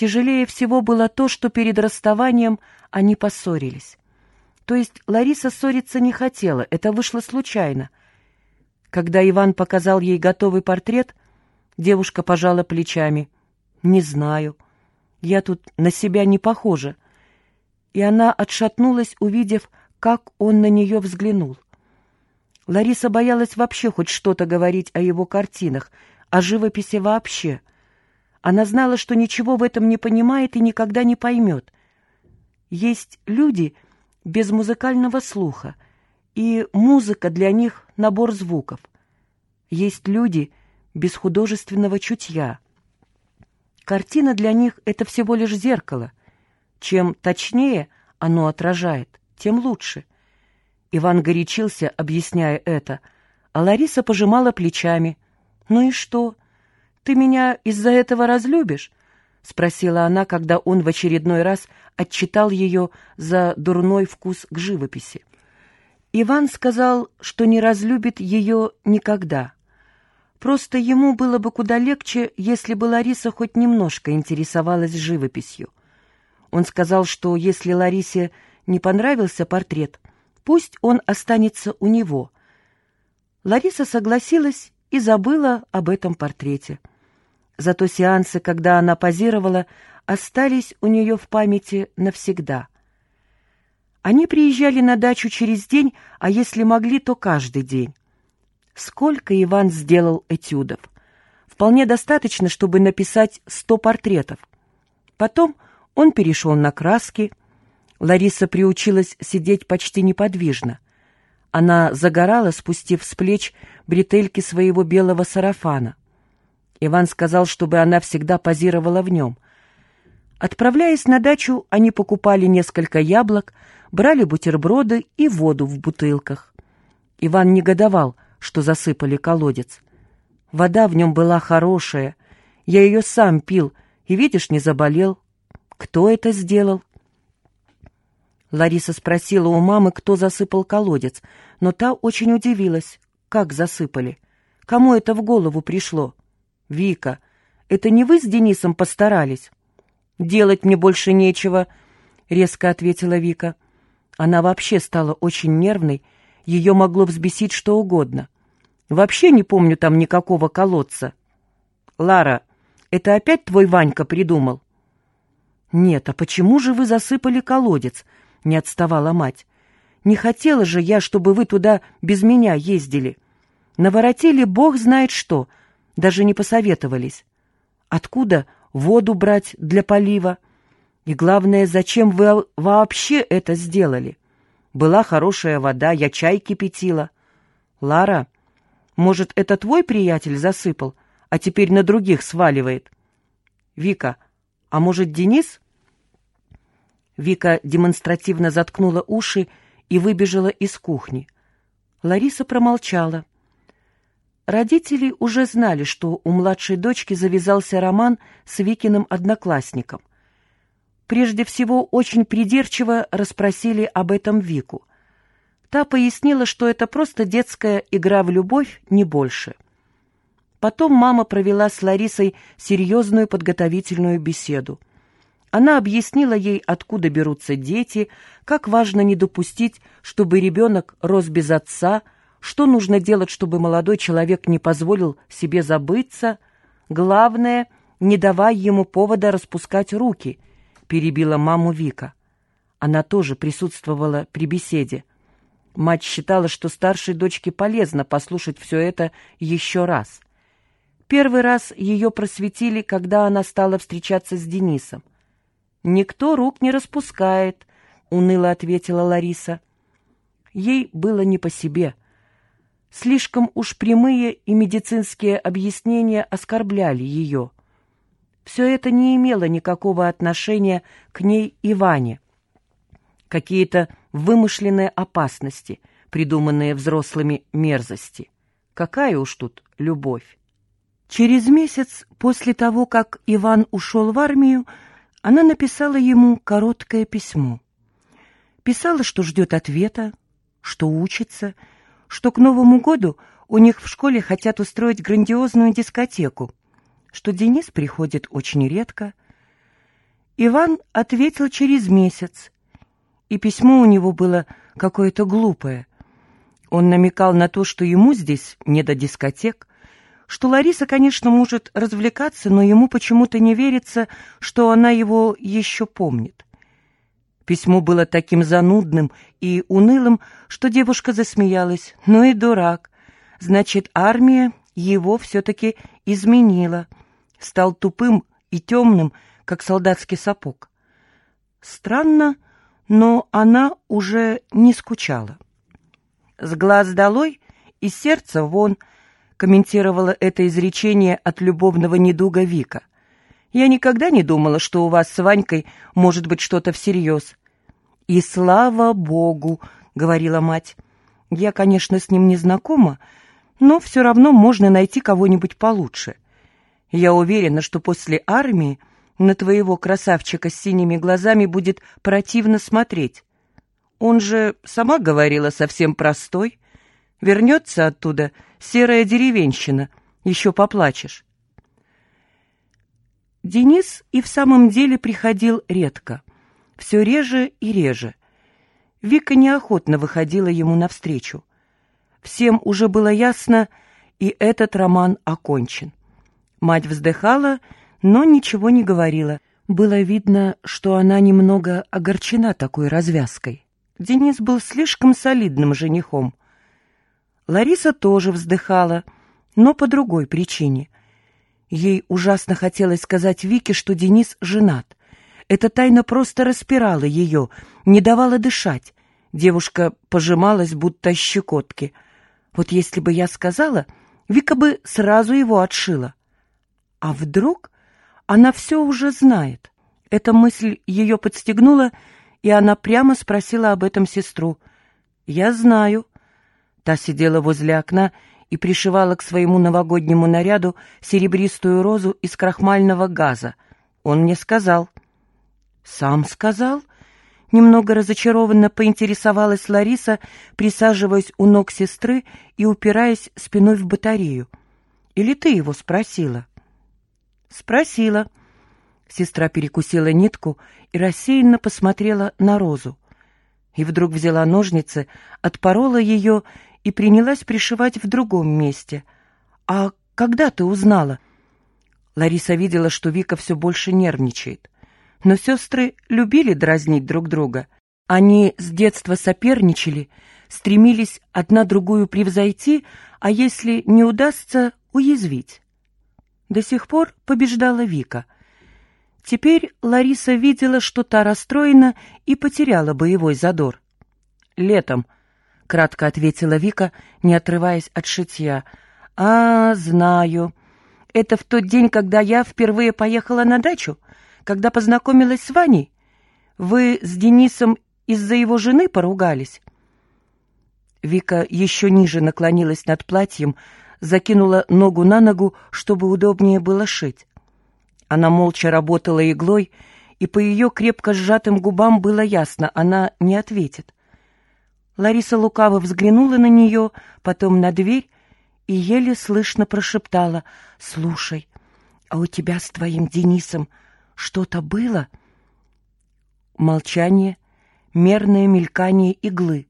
тяжелее всего было то, что перед расставанием они поссорились. То есть Лариса ссориться не хотела, это вышло случайно. Когда Иван показал ей готовый портрет, девушка пожала плечами. «Не знаю. Я тут на себя не похожа». И она отшатнулась, увидев, как он на нее взглянул. Лариса боялась вообще хоть что-то говорить о его картинах, о живописи вообще. Она знала, что ничего в этом не понимает и никогда не поймет. Есть люди без музыкального слуха, и музыка для них — набор звуков. Есть люди без художественного чутья. Картина для них — это всего лишь зеркало. Чем точнее оно отражает, тем лучше. Иван горячился, объясняя это, а Лариса пожимала плечами. «Ну и что? Ты меня из-за этого разлюбишь?» — спросила она, когда он в очередной раз отчитал ее за дурной вкус к живописи. Иван сказал, что не разлюбит ее никогда. Просто ему было бы куда легче, если бы Лариса хоть немножко интересовалась живописью. Он сказал, что если Ларисе не понравился портрет, пусть он останется у него. Лариса согласилась и забыла об этом портрете. Зато сеансы, когда она позировала, остались у нее в памяти навсегда. Они приезжали на дачу через день, а если могли, то каждый день. Сколько Иван сделал этюдов? Вполне достаточно, чтобы написать сто портретов. Потом он перешел на краски. Лариса приучилась сидеть почти неподвижно. Она загорала, спустив с плеч бретельки своего белого сарафана. Иван сказал, чтобы она всегда позировала в нем. Отправляясь на дачу, они покупали несколько яблок, брали бутерброды и воду в бутылках. Иван негодовал, что засыпали колодец. Вода в нем была хорошая. Я ее сам пил, и, видишь, не заболел. Кто это сделал? Лариса спросила у мамы, кто засыпал колодец, но та очень удивилась. Как засыпали? Кому это в голову пришло? «Вика, это не вы с Денисом постарались?» «Делать мне больше нечего», — резко ответила Вика. Она вообще стала очень нервной, ее могло взбесить что угодно. «Вообще не помню там никакого колодца». «Лара, это опять твой Ванька придумал?» «Нет, а почему же вы засыпали колодец?» — не отставала мать. «Не хотела же я, чтобы вы туда без меня ездили. Наворотили бог знает что, даже не посоветовались. Откуда воду брать для полива? И главное, зачем вы вообще это сделали? Была хорошая вода, я чай кипятила. Лара, может, это твой приятель засыпал, а теперь на других сваливает? Вика, а может, Денис? Вика демонстративно заткнула уши и выбежала из кухни. Лариса промолчала. Родители уже знали, что у младшей дочки завязался роман с Викиным одноклассником. Прежде всего, очень придирчиво расспросили об этом Вику. Та пояснила, что это просто детская игра в любовь, не больше. Потом мама провела с Ларисой серьезную подготовительную беседу. Она объяснила ей, откуда берутся дети, как важно не допустить, чтобы ребенок рос без отца – что нужно делать, чтобы молодой человек не позволил себе забыться? Главное, не давай ему повода распускать руки, перебила маму Вика. Она тоже присутствовала при беседе. Мать считала, что старшей дочке полезно послушать все это еще раз. Первый раз ее просветили, когда она стала встречаться с Денисом. «Никто рук не распускает», — уныло ответила Лариса. Ей было не по себе. Слишком уж прямые и медицинские объяснения оскорбляли ее. Все это не имело никакого отношения к ней и Ване. Какие-то вымышленные опасности, придуманные взрослыми мерзости. Какая уж тут любовь. Через месяц после того, как Иван ушел в армию, она написала ему короткое письмо. Писала, что ждет ответа, что учится, что к Новому году у них в школе хотят устроить грандиозную дискотеку, что Денис приходит очень редко. Иван ответил через месяц, и письмо у него было какое-то глупое. Он намекал на то, что ему здесь не до дискотек, что Лариса, конечно, может развлекаться, но ему почему-то не верится, что она его еще помнит. Письмо было таким занудным и унылым, что девушка засмеялась. Ну и дурак. Значит, армия его все-таки изменила. Стал тупым и темным, как солдатский сапог. Странно, но она уже не скучала. «С глаз долой и сердца вон», — комментировала это изречение от любовного недуга Вика. «Я никогда не думала, что у вас с Ванькой может быть что-то всерьез. «И слава Богу!» — говорила мать. «Я, конечно, с ним не знакома, но все равно можно найти кого-нибудь получше. Я уверена, что после армии на твоего красавчика с синими глазами будет противно смотреть. Он же, сама говорила, совсем простой. Вернется оттуда серая деревенщина, еще поплачешь». Денис и в самом деле приходил редко все реже и реже. Вика неохотно выходила ему навстречу. Всем уже было ясно, и этот роман окончен. Мать вздыхала, но ничего не говорила. Было видно, что она немного огорчена такой развязкой. Денис был слишком солидным женихом. Лариса тоже вздыхала, но по другой причине. Ей ужасно хотелось сказать Вике, что Денис женат. Эта тайна просто распирала ее, не давала дышать. Девушка пожималась, будто щекотки. Вот если бы я сказала, Вика бы сразу его отшила. А вдруг она все уже знает? Эта мысль ее подстегнула, и она прямо спросила об этом сестру. «Я знаю». Та сидела возле окна и пришивала к своему новогоднему наряду серебристую розу из крахмального газа. Он мне сказал — «Сам сказал?» Немного разочарованно поинтересовалась Лариса, присаживаясь у ног сестры и упираясь спиной в батарею. «Или ты его спросила?» «Спросила». Сестра перекусила нитку и рассеянно посмотрела на розу. И вдруг взяла ножницы, отпорола ее и принялась пришивать в другом месте. «А когда ты узнала?» Лариса видела, что Вика все больше нервничает. Но сестры любили дразнить друг друга. Они с детства соперничали, стремились одна другую превзойти, а если не удастся, уязвить. До сих пор побеждала Вика. Теперь Лариса видела, что та расстроена и потеряла боевой задор. «Летом», — кратко ответила Вика, не отрываясь от шитья. «А, знаю. Это в тот день, когда я впервые поехала на дачу?» Когда познакомилась с Ваней? Вы с Денисом из-за его жены поругались?» Вика еще ниже наклонилась над платьем, закинула ногу на ногу, чтобы удобнее было шить. Она молча работала иглой, и по ее крепко сжатым губам было ясно, она не ответит. Лариса лукаво взглянула на нее, потом на дверь и еле слышно прошептала «Слушай, а у тебя с твоим Денисом что-то было? Молчание, мерное мелькание иглы.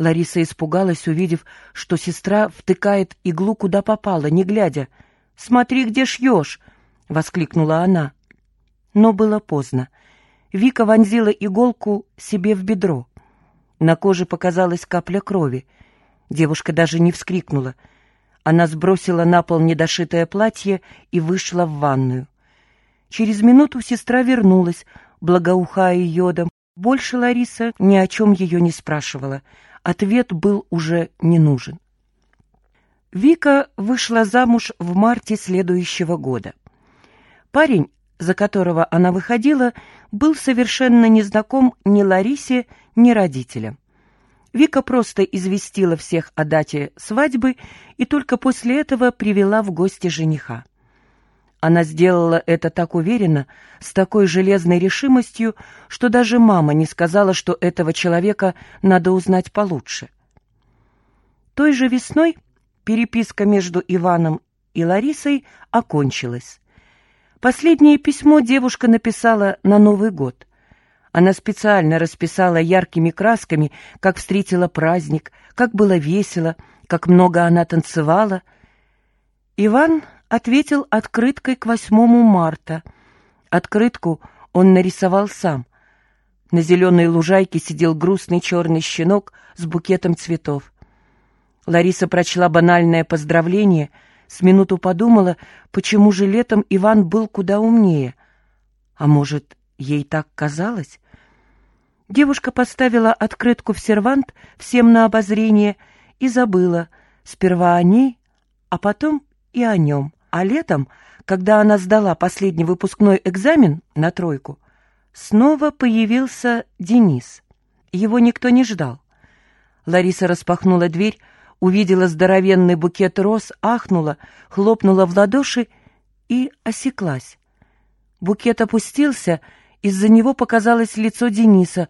Лариса испугалась, увидев, что сестра втыкает иглу куда попало, не глядя. «Смотри, где шьешь!» — воскликнула она. Но было поздно. Вика вонзила иголку себе в бедро. На коже показалась капля крови. Девушка даже не вскрикнула. Она сбросила на пол недошитое платье и вышла в ванную. Через минуту сестра вернулась, благоухая йодом. Больше Лариса ни о чем ее не спрашивала. Ответ был уже не нужен. Вика вышла замуж в марте следующего года. Парень, за которого она выходила, был совершенно незнаком ни Ларисе, ни родителям. Вика просто известила всех о дате свадьбы и только после этого привела в гости жениха. Она сделала это так уверенно, с такой железной решимостью, что даже мама не сказала, что этого человека надо узнать получше. Той же весной переписка между Иваном и Ларисой окончилась. Последнее письмо девушка написала на Новый год. Она специально расписала яркими красками, как встретила праздник, как было весело, как много она танцевала. Иван ответил открыткой к 8 марта. Открытку он нарисовал сам. На зеленой лужайке сидел грустный черный щенок с букетом цветов. Лариса прочла банальное поздравление, с минуту подумала, почему же летом Иван был куда умнее. А может, ей так казалось? Девушка поставила открытку в сервант всем на обозрение и забыла сперва о ней, а потом и о нем. А летом, когда она сдала последний выпускной экзамен на тройку, снова появился Денис. Его никто не ждал. Лариса распахнула дверь, увидела здоровенный букет роз, ахнула, хлопнула в ладоши и осеклась. Букет опустился, из-за него показалось лицо Дениса,